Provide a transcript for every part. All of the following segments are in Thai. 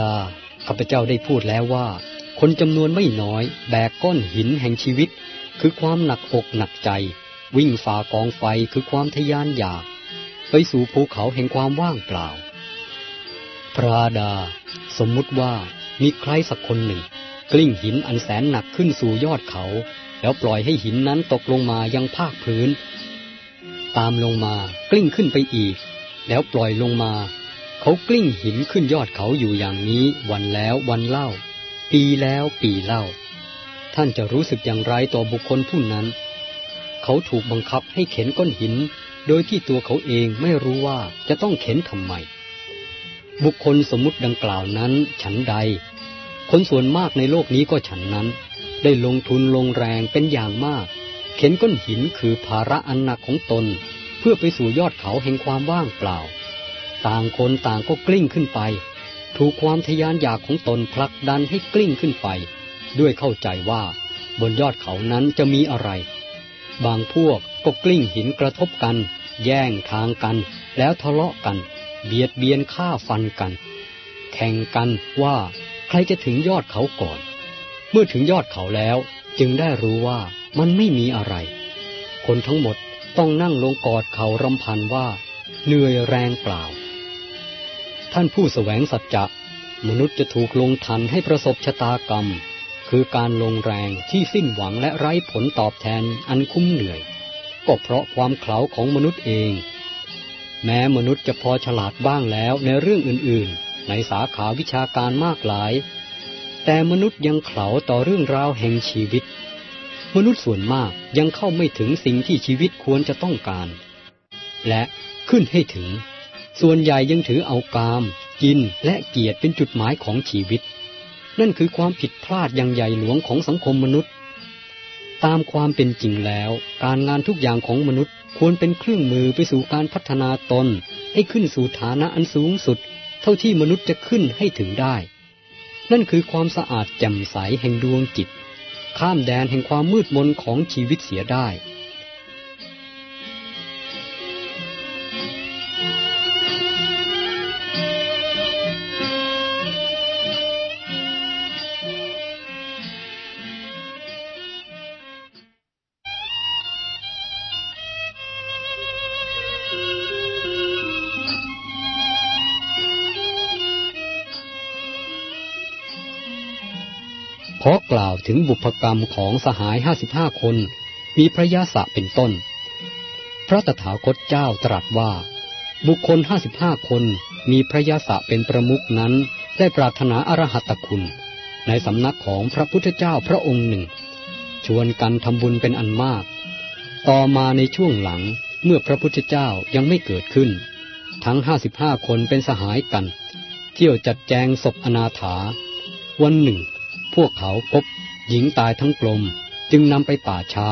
ดา ข้าพเจ้าได้พูดแล้วว่า คนจำนวนไม่น้อย แบกก้อนหินแห่งชีวิต คือความหนักอกหนักใจ วิ่งฝ่ากองไฟคือความทยานอยาก ไปสู่ภูเขาแห่งความว่างเปล่า พระดา สมมุติว่ามีใครสักคนหนึ่ง กลิ้งหินอันแสนหนักขึ้นสู่ยอดเขา แล้วปล่อยให้หินนั้นตกลงมายังภาคพื้น ตามลงมากลิ้งขึ้นไปอีก แล้วปล่อยลงมา เขากลิ้งหินขึ้นยอดเขาอยู่อย่างนี้วันแล้ววันเล่า ปีแล้วปีเล่า ท่านจะรู้สึกอย่างไรต่อบุคคลผู้นั้น เขาถูกบังคับให้เข็นก้อนหิน โดยที่ตัวเขาเองไม่รู้ว่าจะต้องเข็นทำไม บุคคลสมมุติดังกล่าวนั้นฉันใด คนส่วนมากในโลกนี้ก็ฉันนั้น ได้ลงทุนลงแรงเป็นอย่างมาก เข็นก้อนหินคือภาระอันหนักของตน เพื่อไปสู่ยอดเขาแห่งความว่างเปล่า ต่างคนต่างก็กลิ้งขึ้นไป ถูกความทยานอยากของตนผลักดันให้กลิ้งขึ้นไป ด้วยเข้าใจว่าบนยอดเขานั้นจะมีอะไร บางพวกก็กลิ้งหินกระทบกัน แย่งทางกัน แล้วทะเลาะกัน เบียดเบียนฆ่าฟันกัน แข่งกันว่าใครจะถึงยอดเขาก่อน เมื่อถึงยอดเขาแล้วจึงได้รู้ว่ามันไม่มีอะไร คนทั้งหมดต้องนั่งลงกอดเขารำพันว่า เหนื่อยแรงเปล่า ท่านผู้แสวงสัจจะ มนุษย์จะถูกลงทันให้ประสบชะตากรรม คือการลงแรงที่สิ้นหวังและไร้ผลตอบแทนอันคุ้มเหนื่อย ก็เพราะความเขลาของมนุษย์เอง แม้มนุษย์จะพอฉลาดบ้างแล้วในเรื่องอื่นๆ ในสาขาวิชาการมากหลาย แต่มนุษย์ยังเขลาต่อเรื่องราวแห่งชีวิต มนุษย์ส่วนมากยังเข้าไม่ถึงสิ่งที่ชีวิตควรจะต้องการ และขึ้นให้ถึง ส่วนใหญ่ยังถือเอากาม กินและเกียรติเป็นจุดหมายของชีวิต นั่นคือความผิดพลาดอย่างใหญ่หลวงของสังคมมนุษย์ ตามความเป็นจริงแล้ว การงานทุกอย่างของมนุษย์ควรเป็นเครื่องมือไปสู่การพัฒนาตน ให้ขึ้นสู่ฐานะอันสูงสุด เท่าที่มนุษย์จะขึ้นให้ถึงได้ นั่นคือความสะอาดแจ่มใสแห่งดวงจิต ข้ามแดนแห่งความมืดมนของชีวิตเสียได้ ถึงบุพกรรมของสหายห้าสิบห้าคน มีพระยาศะเป็นต้น พระตถาคตเจ้าตรัสว่า บุคคลห้าสิบห้าคนมีพระยาศะเป็นประมุขนั้นได้ปรารถนาอรหัตคุณ ในสำนักของพระพุทธเจ้าพระองค์หนึ่ง ชวนกันทำบุญเป็นอันมาก ต่อมาในช่วงหลังเมื่อพระพุทธเจ้ายังไม่เกิดขึ้น ทั้งห้าสิบห้าคนเป็นสหายกัน เที่ยวจัดแจงศพอนาถา วันหนึ่ง พวกเขาพบ หญิงตายทั้งกลมจึงนำไปป่าช้า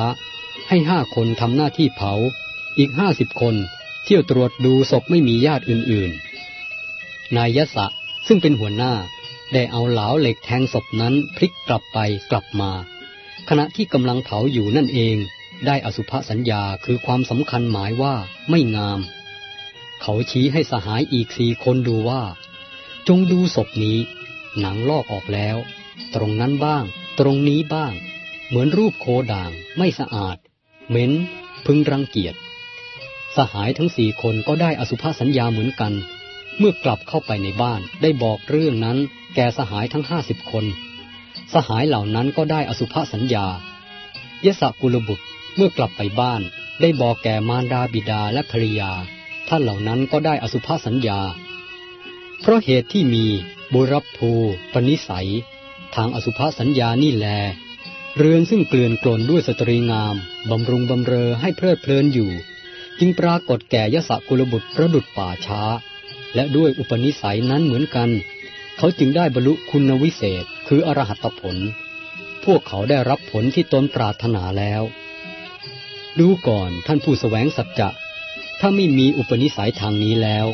ให้ห้าคนทำหน้าที่เผา อีกห้าสิบคนเที่ยวตรวจดูศพไม่มีญาติอื่นๆ นายยศะซึ่งเป็นหัวหน้าได้เอาเหลาเหล็กแทงศพนั้นพลิกกลับไปกลับมา ขณะที่กำลังเผาอยู่นั่นเอง ได้อสุภสัญญาคือความสำคัญหมายว่าไม่งาม เขาชี้ให้สหายอีกสี่คนดูว่า จงดูศพนี้ หนังลอกออกแล้ว ตรงนั้นบ้าง ตรงนี้บ้าง เหมือนรูปโคด่างไม่สะอาด เหม็น พึงรังเกียจ สหายทั้งสี่คนก็ได้อสุภาสัญญาเหมือนกัน เมื่อกลับเข้าไปในบ้านได้บอกเรื่องนั้นแก่สหายทั้งห้าสิบคน สหายเหล่านั้นก็ได้อสุภาสัญญายะสะกุลบุตรเมื่อกลับไปบ้านได้บอกแก่มารดาบิดาและภริยา ท่านเหล่านั้นก็ได้อสุภาสัญญา เพราะเหตุที่มีบุรพูปนิสัย ทางอสุภสัญญานี่แล เรือนซึ่งเกลื่อนกลนด้วยสตรีงาม บำรุงบำเรอให้เพลิดเพลินอยู่ จึงปรากฏแก่ยศกุลบุตรประดุดป่าช้า และด้วยอุปนิสัยนั้นเหมือนกัน เขาจึงได้บรรลุคุณวิเศษคืออรหัตผล พวกเขาได้รับผลที่ตนปรารถนาแล้ว ดูก่อนท่านผู้สแสวงสัจจะ ถ้าไม่มีอุปนิสัยทางนี้แล้ว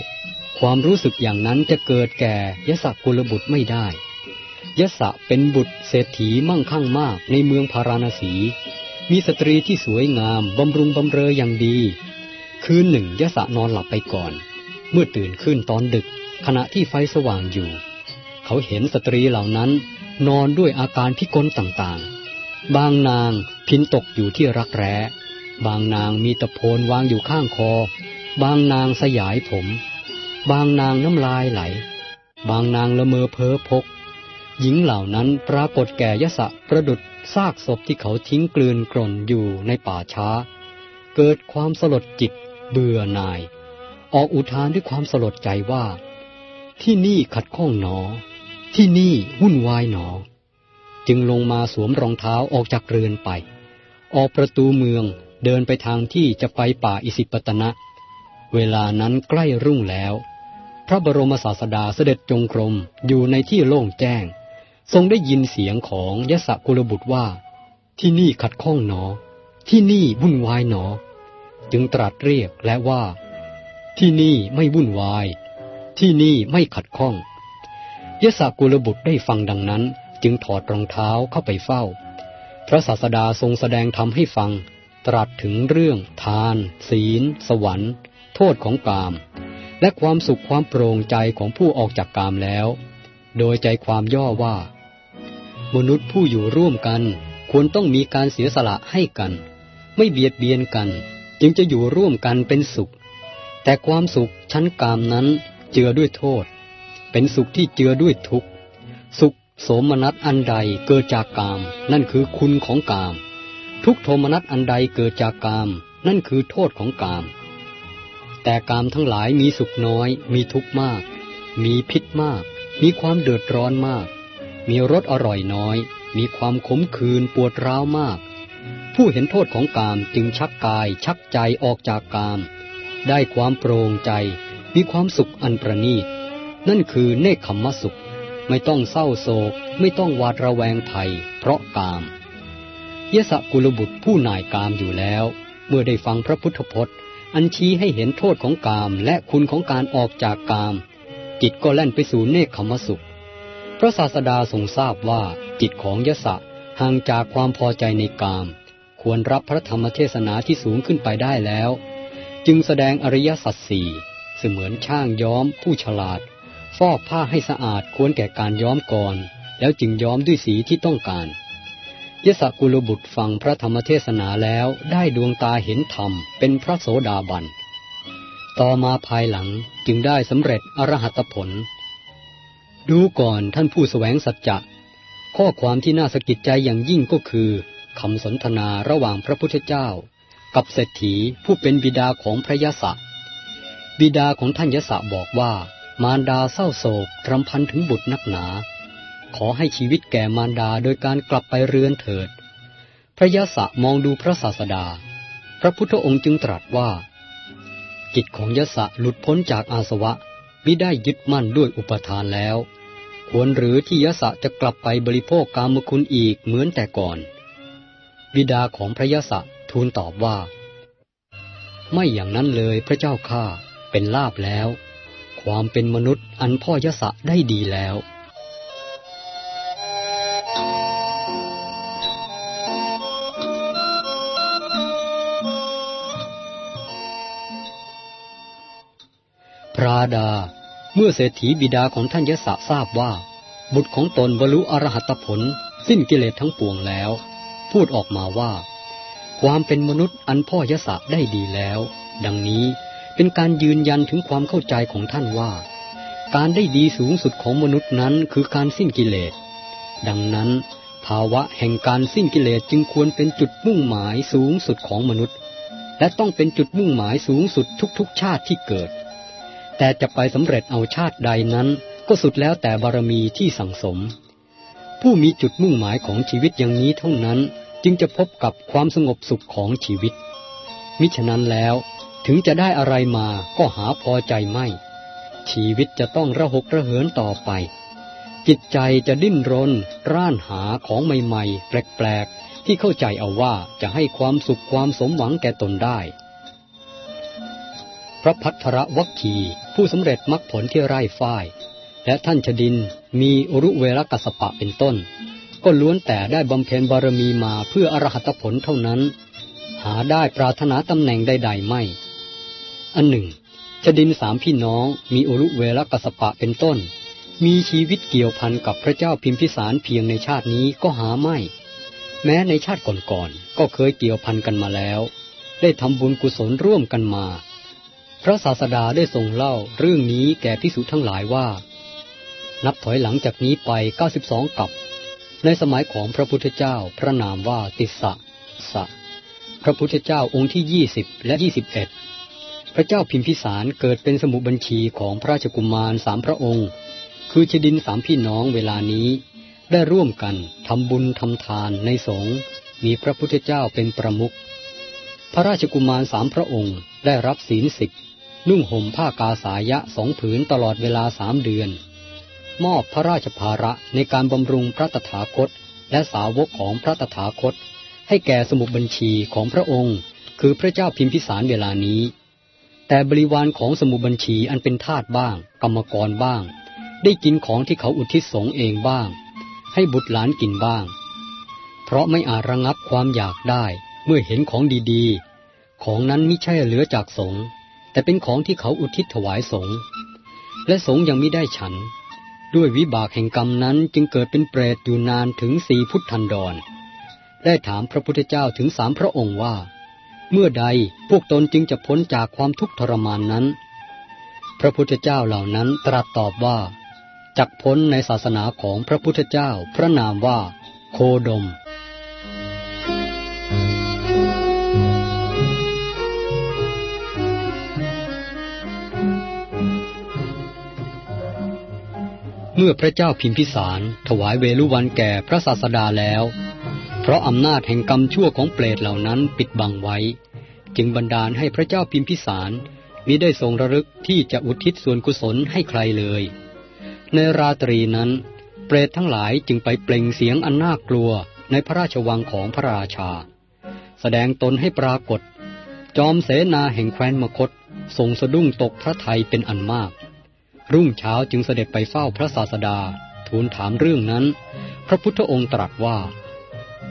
ความรู้สึกอย่างนั้นจะเกิดแก่ยศกุลบุตรไม่ได้ ยศเป็นบุตรเศรษฐีมั่งคั่งมากในเมืองพาราณสี มีสตรีที่สวยงามบำรุงบำเรออย่างดี คืนหนึ่งยศนอนหลับไปก่อน เมื่อตื่นขึ้นตอนดึก ขณะที่ไฟสว่างอยู่ เขาเห็นสตรีเหล่านั้น นอนด้วยอาการพิกลต่างๆ บางนางพินตกอยู่ที่รักแร้ บางนางมีตะโพนวางอยู่ข้างคอ บางนางสยายผม บางนางน้ำลายไหล บางนางละเมอเพ้อพก หญิงเหล่านั้นปรากฏแก่ยศประดุดซากศพที่เขาทิ้งกลืนกล่นอยู่ในป่าช้า เกิดความสลดจิตเบื่อหน่าย ออกอุทานด้วยความสลดใจว่า ที่นี่ขัดข้องหนอ ที่นี่วุ่นวายหนอ จึงลงมาสวมรองเท้าออกจากเรือนไป ออกประตูเมืองเดินไปทางที่จะไปป่าอิสิปตนะ เวลานั้นใกล้รุ่งแล้ว พระบรมศาสดาเสด็จจงกรมอยู่ในที่โล่งแจ้ง ทรงได้ยินเสียงของยศกุลบุตรว่า ที่นี่ขัดข้องหนอ ที่นี่วุ่นวายหนอ จึงตรัสเรียกและว่า ที่นี่ไม่วุ่นวาย ที่นี่ไม่ขัดข้องยศกุลบุตรได้ฟังดังนั้น จึงถอดรองเท้าเข้าไปเฝ้า พระศาสดาทรงแสดงธรรมให้ฟัง ตรัสถึงเรื่องทาน ศีล สวรรค์ โทษของกาม และความสุขความโปร่งใจของผู้ออกจากกามแล้ว โดยใจความย่อว่า มนุษย์ผู้อยู่ร่วมกัน ควรต้องมีการเสียสละให้กัน ไม่เบียดเบียนกัน จึงจะอยู่ร่วมกันเป็นสุข แต่ความสุขชั้นกามนั้นเจือด้วยโทษ เป็นสุขที่เจือด้วยทุกข์ สุขโสมนัสอันใดเกิดจากกาม นั่นคือคุณของกาม ทุกโทมนัสอันใดเกิดจากกาม นั่นคือโทษของกาม แต่กามทั้งหลายมีสุขน้อย มีทุกข์มาก มีพิษมาก มีความเดือดร้อนมาก มีรสอร่อยน้อย มีความขมขื่นปวดร้าวมาก ผู้เห็นโทษของกามจึงชักกายชักใจออกจากกาม ได้ความโปร่งใจ มีความสุขอันประณีต นั่นคือเนคขมมสุข ไม่ต้องเศร้าโศก ไม่ต้องหวาดระแวงภัยเพราะกามยศกุลบุตรผู้นายกามอยู่แล้ว เมื่อได้ฟังพระพุทธพจน์ อันชี้ให้เห็นโทษของกามและคุณของการออกจากกาม จิตก็แล่นไปสู่เนคขมสุข พระศาสดาทรงทราบว่าจิตของยศห่างจากความพอใจในกาม ควรรับพระธรรมเทศนาที่สูงขึ้นไปได้แล้ว จึงแสดงอริยสัจสี่เสมือนช่างย้อมผู้ฉลาด ฟอกผ้าให้สะอาดควรแก่การย้อมก่อน แล้วจึงย้อมด้วยสีที่ต้องการยศกุลบุตรฟังพระธรรมเทศนาแล้วได้ดวงตาเห็นธรรมเป็นพระโสดาบัน ต่อมาภายหลังจึงได้สำเร็จอรหัตผล ดูก่อนท่านผู้สแสวงสัจจะข้อความที่น่าสะกิดใจอย่างยิ่งก็คือคำสนทนาระหว่างพระพุทธเจ้า กับเศรษฐีผู้เป็นบิดาของพระยศบิดาของท่านยศบอกว่า มารดาเศร้าโศกรำพันถึงบุตรนักหนา ขอให้ชีวิตแก่มารดาโดยการกลับไปเรือนเถิด พระยาศมองดูพระศาสดา พระพุทธองค์จึงตรัสว่า กิจของยศหลุดพ้นจากอาสวะ มิได้ยึดมั่นด้วยอุปทานแล้ว ควรหรือที่ยศจะกลับไปบริโภคกามคุณอีกเหมือนแต่ก่อน บิดาของพระยาสะทูลตอบว่า ไม่อย่างนั้นเลยพระเจ้าข้าเป็นลาบแล้ว ความเป็นมนุษย์อันพ่อยศะได้ดีแล้ว พระดา เมื่อเศรษฐีบิดาของท่านยศะทราบว่า บุตรของตนบรรลุอรหัตผล สิ้นกิเลสทั้งปวงแล้ว พูดออกมาว่า ความเป็นมนุษย์อันพ่อยศะได้ดีแล้ว ดังนี้เป็นการยืนยันถึงความเข้าใจของท่านว่า การได้ดีสูงสุดของมนุษย์นั้นคือการสิ้นกิเลส ดังนั้น ภาวะแห่งการสิ้นกิเลสจึงควรเป็นจุดมุ่งหมายสูงสุดของมนุษย์ และต้องเป็นจุดมุ่งหมายสูงสุดทุกๆชาติที่เกิด แต่จะไปสำเร็จเอาชาติใดนั้นก็สุดแล้วแต่บารมีที่สั่งสม ผู้มีจุดมุ่งหมายของชีวิตอย่างนี้เท่านั้นจึงจะพบกับความสงบสุขของชีวิต มิฉะนั้นแล้วถึงจะได้อะไรมาก็หาพอใจไม่ ชีวิตจะต้องระหกระเหินต่อไป จิตใจจะดิ้นรน ร่านหาของใหม่ๆ แปลกๆ ที่เข้าใจเอาว่าจะให้ความสุขความสมหวังแก่ตนได้ ระพัทรวัคคี ผู้สำเร็จมรรคผลที่ไร่ฝ้าย และท่านชดินมีอรุเวรกัสปะเป็นต้น ก็ล้วนแต่ได้บำเพ็ญบารมีมาเพื่ออรหัตผลเท่านั้น หาได้ปรารถนาตำแหน่งใดๆไม่ อันหนึ่งชดินสามพี่น้องมีอุรุเวรกัสปะเป็นต้น มีชีวิตเกี่ยวพันกับพระเจ้าพิมพิสารเพียงในชาตินี้ก็หาไม่ แม้ในชาติก่อนๆก็เคยเกี่ยวพันกันมาแล้ว ได้ทำบุญกุศลร่วมกันมา ระศาสดาได้ทรงเล่าเรื่องนี้แก่พิสุทั้งหลายว่า นับถอยหลังจากนี้ไป 92 กับ ในสมัยของพระพุทธเจ้าพระนามว่าติสสะสะ พระพุทธเจ้าองค์ที่ 20 และ 21 พระเจ้าพิมพิสารเกิดเป็นสมุบัญชีของพระราชกุมารสามพระองค์ คือชดินสามพี่น้องเวลานี้ได้ร่วมกันทำบุญทำทานในสงฆ์มีพระพุทธเจ้าเป็นประมุขพระราชกุมารสามพระองค์ได้รับศีลสิบ นุ่งห่มผ้ากาสายะสองผืนตลอดเวลาสามเดือน มอบพระราชภาระในการบำรุงพระตถาคต และสาวกของพระตถาคต ให้แก่สมุดบัญชีของพระองค์ คือพระเจ้าพิมพิสารเวลานี้ แต่บริวารของสมุดบัญชีอันเป็นทาสบ้าง กรรมกรบ้าง ได้กินของที่เขาอุทิศสงเองบ้าง ให้บุตรหลานกินบ้าง เพราะไม่อาจระงับความอยากได้เมื่อเห็นของดีๆ ของนั้นไม่ใช่เหลือจากสง แต่เป็นของที่เขาอุทิศถวายสงฆ์และสงฆ์ยังไม่ได้ฉัน ด้วยวิบากแห่งกรรมนั้นจึงเกิดเป็นเปรตอยู่นานถึงสี่พุทธันดร ได้ถามพระพุทธเจ้าถึงสามพระองค์ว่า เมื่อใดพวกตนจึงจะพ้นจากความทุกข์ทรมานนั้น พระพุทธเจ้าเหล่านั้นตรัสตอบว่าจักพ้นในศาสนาของพระพุทธเจ้าพระนามว่า โคดม เมื่อพระเจ้าพิมพิสารถวายเวลุวันแก่พระศาสดาแล้ว เพราะอำนาจแห่งกรรมชั่วของเปรตเหล่านั้นปิดบังไว้ จึงบันดาลให้พระเจ้าพิมพิสารมิได้ทรงระลึกที่จะอุทิศส่วนกุศลให้ใครเลย ในราตรีนั้น เปรตทั้งหลายจึงไปเปล่งเสียงอันน่ากลัวในพระราชวังของพระราชา แสดงตนให้ปรากฏ จอมเสนาแห่งแคว้นมคตทรงสะดุ้งตกพระไทยเป็นอันมาก รุ่งเช้าจึงเสด็จไปเฝ้าพระศาสดา ทูลถามเรื่องนั้น พระพุทธองค์ตรัสว่า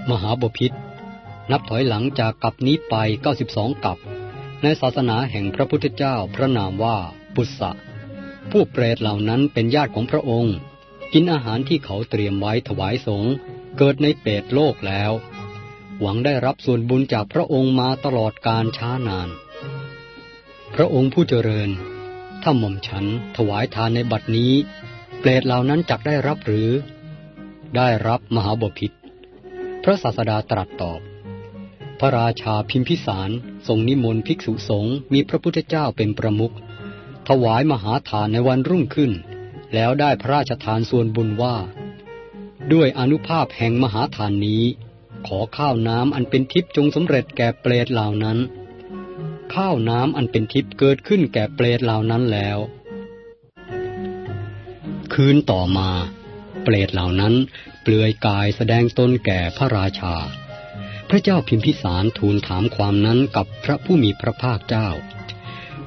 มหาบพิษนับถอยหลังจากกับนี้ไป 92กับ ในศาสนาแห่งพระพุทธเจ้าพระนามว่าปุษะผู้เปรตเหล่านั้นเป็นญาติของพระองค์ กินอาหารที่เขาเตรียมไว้ถวายสงฆ์เกิดในเปรตโลกแล้ว หวังได้รับส่วนบุญจากพระองค์มาตลอดการช้านาน พระองค์ผู้เจริญ ถ้าหม่อมฉันถวายทานในบัดนี้ เปรตเหล่านั้นจักได้รับหรือ ได้รับมหาบพิษพระศาสดาตรัสตอบ พระราชาพิมพิสารทรงนิมนต์ภิกษุสงฆ์มีพระพุทธเจ้าเป็นประมุขถวายมหาทานในวันรุ่งขึ้น แล้วได้พระราชทานส่วนบุญว่า ด้วยอนุภาพแห่งมหาทานนี้ ขอข้าวน้ำอันเป็นทิพย์จงสำเร็จแก่เปรตเหล่านั้น ข้าวน้ำอันเป็นทิพย์เกิดขึ้นแก่เปรตเหล่านั้นแล้ว คืนต่อมา เปรตเหล่านั้น เปลือยกายแสดงตนแก่พระราชา พระเจ้าพิมพิสารทูลถามความนั้นกับพระผู้มีพระภาคเจ้า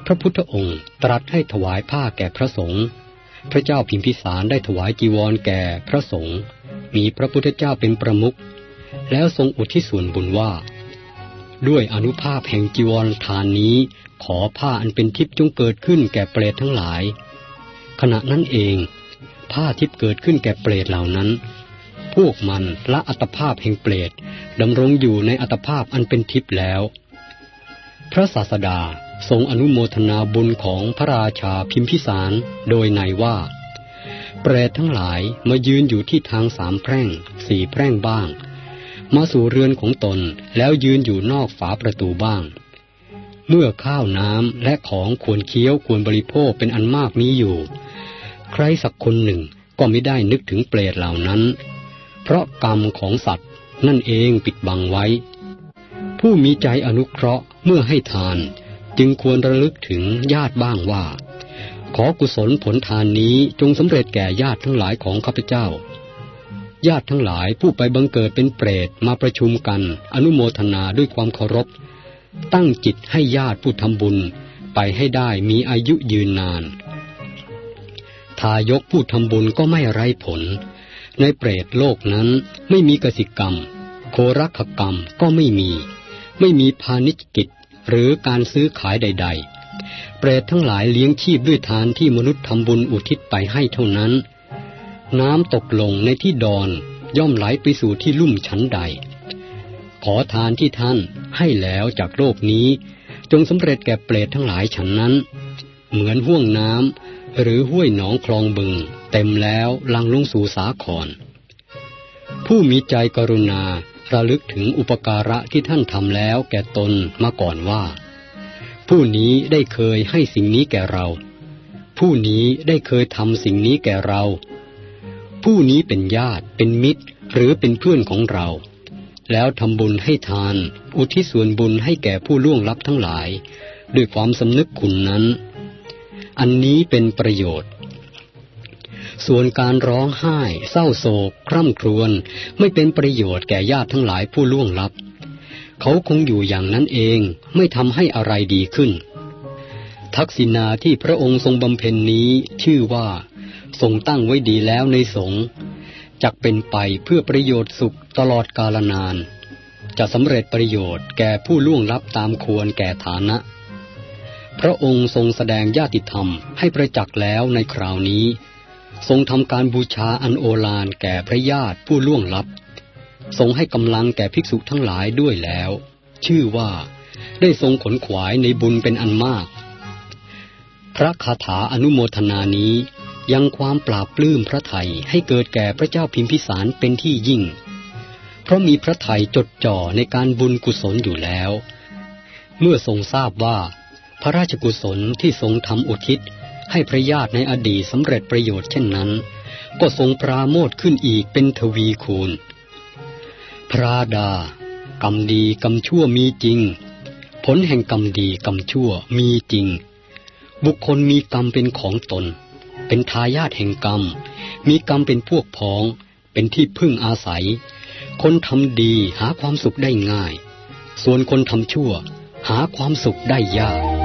พระพุทธองค์ตรัสให้ถวายผ้าแก่พระสงฆ์พระเจ้าพิมพิสารได้ถวายจีวรแก่พระสงฆ์มีพระพุทธเจ้าเป็นประมุขแล้วทรงอุทิศส่วนบุญว่า ด้วยอนุภาพแห่งจีวรทานนี้ ขอผ้าอันเป็นทิพย์จงเกิดขึ้นแก่เปรตทั้งหลาย ขณะนั้นเอง ผ้าทิพย์เกิดขึ้นแก่เปรตเหล่านั้น พวกมันละอัตภาพแห่งเปรตดำรงอยู่ในอัตภาพอันเป็นทิพย์แล้ว พระศาสดาทรงอนุโมทนาบุญของพระราชาพิมพิสารโดยในว่า เปรตทั้งหลายมายืนอยู่ที่ทางสามแพร่งสี่แพร่งบ้าง มาสู่เรือนของตนแล้วยืนอยู่นอกฝาประตูบ้าง เมื่อข้าวน้ำและของควรเคี้ยวควรบริโภคเป็นอันมากมีอยู่ ใครสักคนหนึ่งก็ไม่ได้นึกถึงเปรตเหล่านั้น เพราะกรรมของสัตว์นั่นเองปิดบังไว้ ผู้มีใจอนุเคราะห์เมื่อให้ทาน จึงควรระลึกถึงญาติบ้างว่า ขอกุศลผลทานนี้จงสำเร็จแก่ญาติทั้งหลายของข้าพเจ้า ญาติทั้งหลายผู้ไปบังเกิดเป็นเปรตมาประชุมกัน อนุโมทนาด้วยความเคารพ ตั้งจิตให้ญาติผู้ทำบุญไปให้ได้มีอายุยืนนาน ทายกผู้ทำบุญก็ไม่ไร้ผล ในเปรตโลกนั้นไม่มีกสิกรรม โครักกรรมก็ไม่มี ไม่มีพาณิชกิจหรือการซื้อขายใด ๆ เปรตทั้งหลายเลี้ยงชีพด้วยทานที่มนุษย์ทำบุญอุทิศไปให้เท่านั้น น้ำตกลงในที่ดอนย่อมไหลไปสู่ที่ลุ่มชั้นใด ขอทานที่ท่านให้แล้วจากโลกนี้ จงสำเร็จแก่เปรตทั้งหลายฉันนั้น เหมือนห่วงน้ำหรือห้วยหนองคลองบึง เต็มแล้วลังลงสู่สาคร ผู้มีใจกรุณาระลึกถึงอุปการะที่ท่านทำแล้วแก่ตนมาก่อนว่า ผู้นี้ได้เคยให้สิ่งนี้แก่เรา ผู้นี้ได้เคยทำสิ่งนี้แก่เรา ผู้นี้เป็นญาติเป็นมิตร หรือเป็นเพื่อนของเรา แล้วทำบุญให้ทาน อุทิศส่วนบุญให้แก่ผู้ล่วงลับทั้งหลาย ด้วยความสำนึกคุณนั้น อันนี้เป็นประโยชน์ ส่วนการร้องไห้ เศร้าโศก คร่ำครวญไม่เป็นประโยชน์แก่ญาติทั้งหลายผู้ล่วงลับ เขาคงอยู่อย่างนั้นเองไม่ทำให้อะไรดีขึ้น ทักษิณาที่พระองค์ทรงบำเพ็ญนี้ชื่อว่า ทรงตั้งไว้ดีแล้วในสงฆ์จักเป็นไปเพื่อประโยชน์สุขตลอดกาลนาน จะสำเร็จประโยชน์แก่ผู้ล่วงลับตามควรแก่ฐานะ พระองค์ทรงแสดงญาติธรรมให้ประจักษ์แล้วในคราวนี้ ทรงทำการบูชาอันโอฬารแก่พระญาติผู้ล่วงลับ ทรงให้กำลังแก่ภิกษุทั้งหลายด้วยแล้ว ชื่อว่าได้ทรงขนขวายในบุญเป็นอันมาก พระคาถาอนุโมทนานี้ ยังความปราบปลื้มพระไทยให้เกิดแก่พระเจ้าพิมพิสารเป็นที่ยิ่ง เพราะมีพระไทยจดจ่อในการบุญกุศลอยู่แล้ว เมื่อทรงทราบว่า พระราชกุศลที่ทรงทำอุทิศ ให้พระญาติในอดีตสำเร็จประโยชน์เช่นนั้น ก็ทรงปราโมทขึ้นอีกเป็นทวีคูณ พระดา กรรมดีกรรมชั่วมีจริง ผลแห่งกรรมดีกรรมชั่วมีจริง บุคคลมีกรรมเป็นของตน เป็นทายาทแห่งกรรม มีกรรมเป็นพวกพ้อง เป็นที่พึ่งอาศัย คนทำดีหาความสุขได้ง่าย ส่วนคนทำชั่ว หาความสุขได้ยาก